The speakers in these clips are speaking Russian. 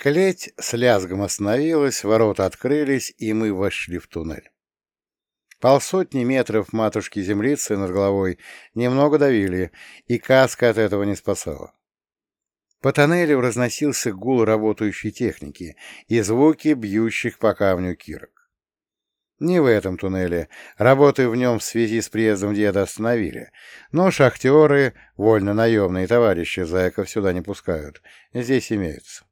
Клеть с лязгом остановилась, ворота открылись, и мы вошли в туннель. Полсотни метров матушки-землицы над головой немного давили, и каска от этого не спасала. По тоннелю разносился гул работающей техники и звуки бьющих по камню кирок. Не в этом туннеле. Работы в нем в связи с приездом деда остановили. Но шахтеры, вольно-наемные товарищи, зайков сюда не пускают. Здесь имеются.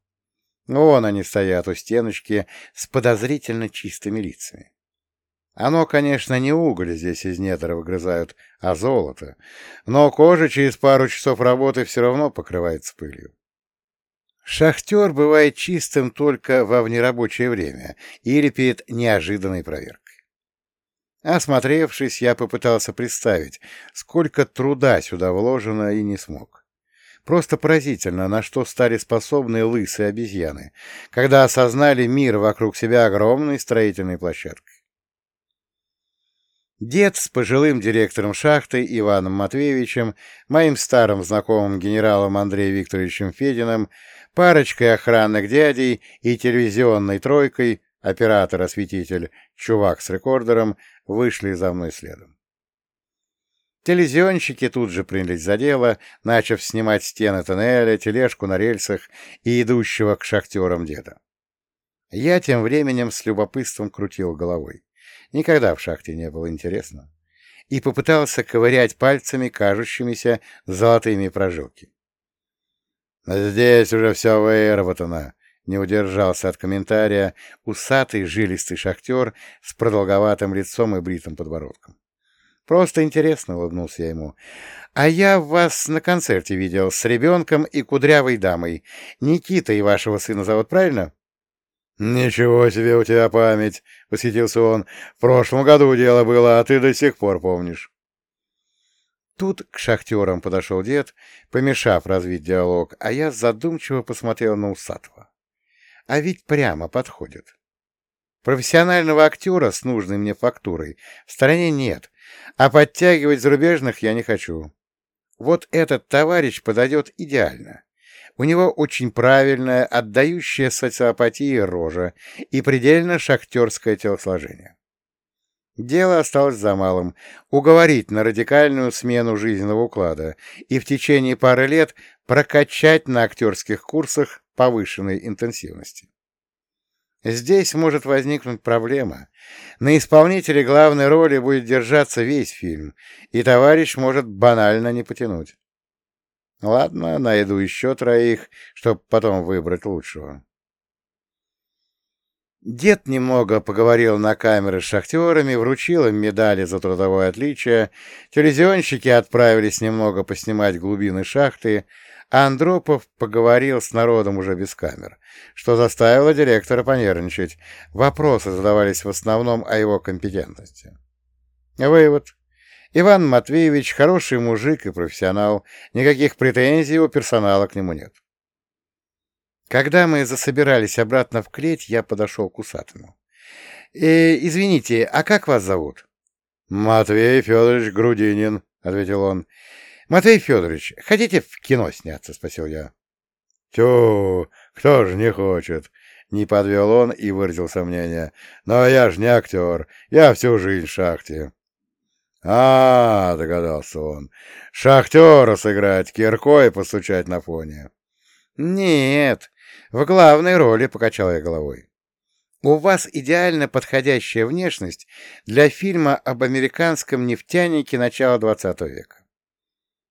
Вон они стоят у стеночки с подозрительно чистыми лицами. Оно, конечно, не уголь здесь из недр выгрызают, а золото. Но кожа через пару часов работы все равно покрывается пылью. Шахтер бывает чистым только во внерабочее время или перед неожиданной проверкой. Осмотревшись, я попытался представить, сколько труда сюда вложено и не смог. Просто поразительно, на что стали способны лысые обезьяны, когда осознали мир вокруг себя огромной строительной площадкой. Дед с пожилым директором шахты Иваном Матвеевичем, моим старым знакомым генералом Андреем Викторовичем Фединым, парочкой охранных дядей и телевизионной тройкой, оператор-осветитель, чувак с рекордером, вышли за мной следом. Телевизионщики тут же принялись за дело, начав снимать стены тоннеля, тележку на рельсах и идущего к шахтерам деда. Я тем временем с любопытством крутил головой. Никогда в шахте не было интересно. И попытался ковырять пальцами кажущимися золотыми прожилки. «Здесь уже все выработано», — не удержался от комментария усатый жилистый шахтер с продолговатым лицом и бритым подбородком. «Просто интересно», — улыбнулся я ему. «А я вас на концерте видел с ребенком и кудрявой дамой. Никита и вашего сына зовут, правильно?» «Ничего себе у тебя память!» — восхитился он. «В прошлом году дело было, а ты до сих пор помнишь». Тут к шахтерам подошел дед, помешав развить диалог, а я задумчиво посмотрел на усатого. А ведь прямо подходит. Профессионального актера с нужной мне фактурой в стране нет, а подтягивать зарубежных я не хочу. Вот этот товарищ подойдет идеально. У него очень правильная, отдающая социопатии рожа и предельно шахтерское телосложение. Дело осталось за малым — уговорить на радикальную смену жизненного уклада и в течение пары лет прокачать на актерских курсах повышенной интенсивности. Здесь может возникнуть проблема. На исполнителе главной роли будет держаться весь фильм, и товарищ может банально не потянуть. Ладно, найду еще троих, чтобы потом выбрать лучшего. Дед немного поговорил на камеры с шахтерами, вручил им медали за трудовое отличие, телевизионщики отправились немного поснимать глубины шахты, а Андропов поговорил с народом уже без камер, что заставило директора понервничать. Вопросы задавались в основном о его компетентности. Вывод. Иван Матвеевич хороший мужик и профессионал, никаких претензий у персонала к нему нет. Когда мы засобирались обратно в клеть, я подошел к усатому. «Э, «Извините, а как вас зовут?» «Матвей Федорович Грудинин», — ответил он. «Матвей Федорович, хотите в кино сняться?» — спросил я. «Тю, кто же не хочет?» — не подвел он и выразил сомнение. «Но я же не актер, я всю жизнь в шахте». «А, — догадался он, — шахтера сыграть, киркой постучать на фоне». «Нет, в главной роли, — покачал я головой. У вас идеально подходящая внешность для фильма об американском нефтянике начала XX века.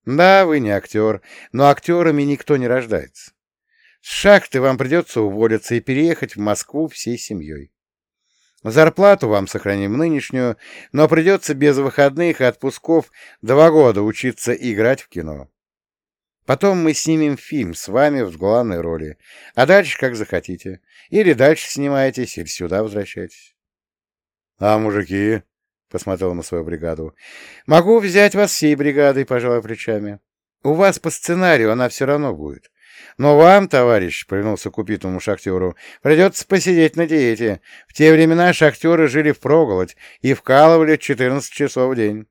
Да, вы не актер, но актерами никто не рождается. С шахты вам придется уволиться и переехать в Москву всей семьей. Зарплату вам сохраним нынешнюю, но придется без выходных и отпусков два года учиться играть в кино. Потом мы снимем фильм с вами в главной роли, а дальше как захотите. Или дальше снимаетесь, или сюда возвращайтесь. — А мужики? — посмотрел на свою бригаду. — Могу взять вас всей бригадой, пожалуй, плечами. У вас по сценарию она все равно будет. Но вам, товарищ, — повернулся к упитому шахтеру, — придется посидеть на диете. В те времена шахтеры жили впроголодь и вкалывали 14 часов в день.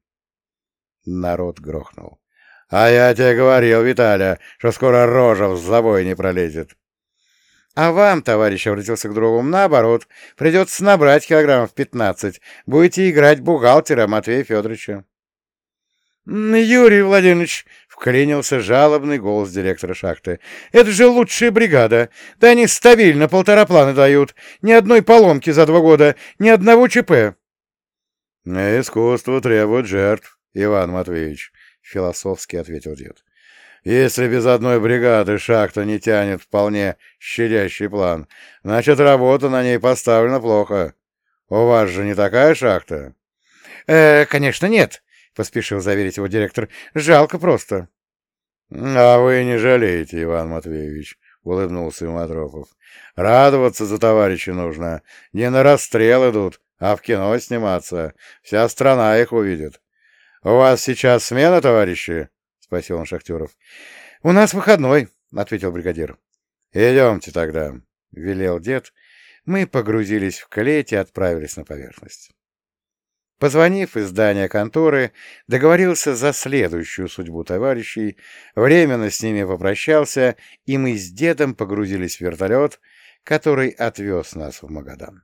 Народ грохнул. — А я тебе говорил, Виталя, что скоро рожа в забой не пролезет. А вам, товарищ, обратился к другу, наоборот, придется набрать килограммов пятнадцать. Будете играть бухгалтера Матвея Федоровича. «Юрий Владимирович!» — вклинился жалобный голос директора шахты. «Это же лучшая бригада! Да они стабильно полтора плана дают! Ни одной поломки за два года, ни одного ЧП!» «Искусство требует жертв, Иван Матвеевич», — философски ответил дед. «Если без одной бригады шахта не тянет вполне щадящий план, значит, работа на ней поставлена плохо. У вас же не такая шахта?» «Э, «Конечно, нет», — поспешил заверить его директор. — Жалко просто. — А вы не жалеете, Иван Матвеевич, — улыбнулся ему Матропов. — Радоваться за товарища нужно. Не на расстрел идут, а в кино сниматься. Вся страна их увидит. — У вас сейчас смена, товарищи? — спросил он Шахтеров. — У нас выходной, — ответил бригадир. — Идемте тогда, — велел дед. Мы погрузились в клеть и отправились на поверхность. Позвонив из здания конторы, договорился за следующую судьбу товарищей, временно с ними попрощался, и мы с дедом погрузились в вертолет, который отвез нас в Магадан.